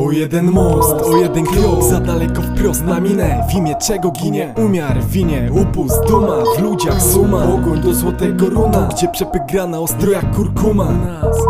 O jeden most, o jeden krok Za daleko wprost na minę. W imię czego ginie? Umiar, winie, upust, duma. W ludziach suma, ogoń do złotego runa. Gdzie przepyk gra na ostro jak kurkuma.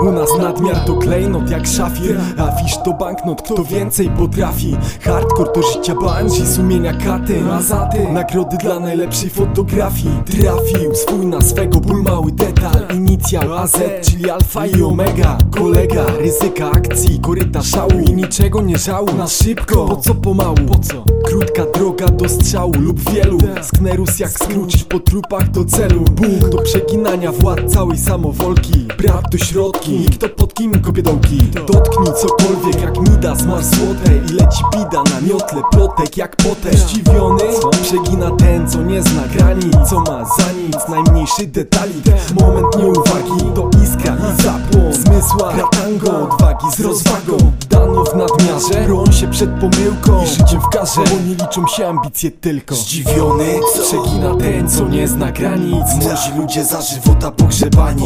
U nas nadmiar to klejnot jak szafir. A fisz to banknot, kto więcej potrafi? Hardcore to życia banji, sumienia katy. Mazaty, nagrody dla najlepszej fotografii. Trafił swój na swego ból mały detal. Inicjał AZ, czyli alfa i omega. Kolega, ryzyka akcji, koryta szału I niczego nie żału, na szybko. Po co pomału, po co? Krótka droga do strzału lub wielu. Sknerus jak skrócić po trupach do celu. Bóg do przeginania władz całej samowolki. Brat do środki, nikt to pod kim kopie dołki? Dotknij cokolwiek jak Midas, masz złote I leci bida na miotle, plotek jak potem. Zdziwiony, przegina ten co nie zna granic Co ma za nic, najmniejszy detalik Moment nieuwagi, to iskra i zapłon. Zmysła, gra tango, odwagi z rozwagą Dano w nadmiarze, broń się przed pomyłką I życiem w karze, bo nie liczą się ambicje tylko. Zdziwiony, przegina ten co nie zna granic. Młodzi ludzie za żywota pogrzebani.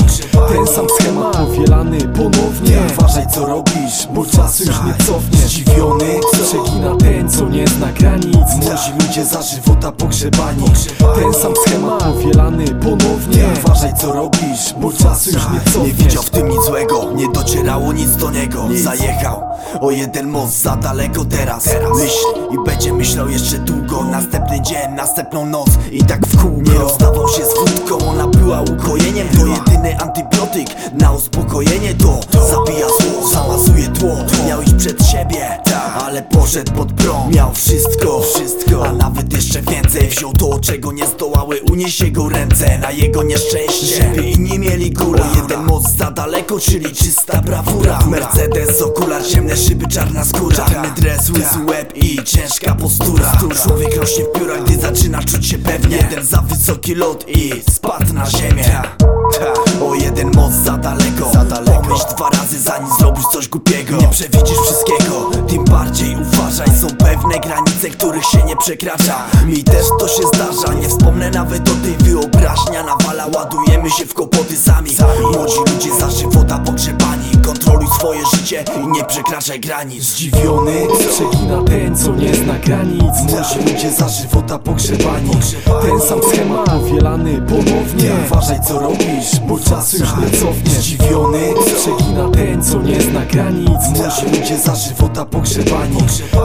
Ten sam schemat powielany ponownie. Uważaj co robisz, bo czasu już nie cofnie Zdziwiony, przegina ten co nie zna granic. Młodzi ludzie za żywota pogrzebani. Ten sam schemat powielany ponownie co robisz, bo czasu już nie Nie widział w tym nic złego, nie docierało nic do niego. Zajechał o jeden most za daleko teraz. Myśli i będzie myślał jeszcze długo. Następny dzień, następną noc. I tak w kółko Nie rozdawał się z wódką, ona była ukojeniem. To jedyny antybiotyk na uspokojenie. To zabija zło, zamazuje tło. Miał iść przed siebie, ale poszedł pod prąd. Miał wszystko, wszystko, jeszcze więcej. Wziął to, czego nie zdołały unieść jego ręce Na jego nieszczęście, żeby inni mieli gula O jeden most za daleko, czyli czysta brawura. Mercedes, okular, ciemne szyby, czarna skóra. Czarny dres, łysy łeb i ciężka postura. Człowiek rośnie w piórach, gdy zaczyna czuć się pewnie. Jeden za wysoki lot i spadł na ziemię. O jeden most za daleko, Pomyśl dwa razy zanim zrobisz coś głupiego. Nie przewidzisz wszystkiego, granice, których się nie przekracza. Mi też to się zdarza, nie wspomnę nawet o tej wyobraźnia. Nawala, ładujemy się w kłopoty sami. Młodzi ludzie za żywota pogrzebani. Kontroluj swoje życie i nie przekraczaj granic. Zdziwiony, przegina ten co nie zna granic. Młodzi ludzie za żywota pogrzebani. Ten sam schemat powielany ponownie. Uważaj co robisz, bo czasu już nie cofnie. Zdziwiony, co nie zna granic. Młodzi ludzie za żywota pogrzebani.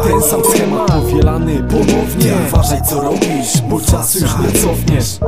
Ten sam schemat powielany ponownie. Uważaj co robisz, bo czasu już nie cofniesz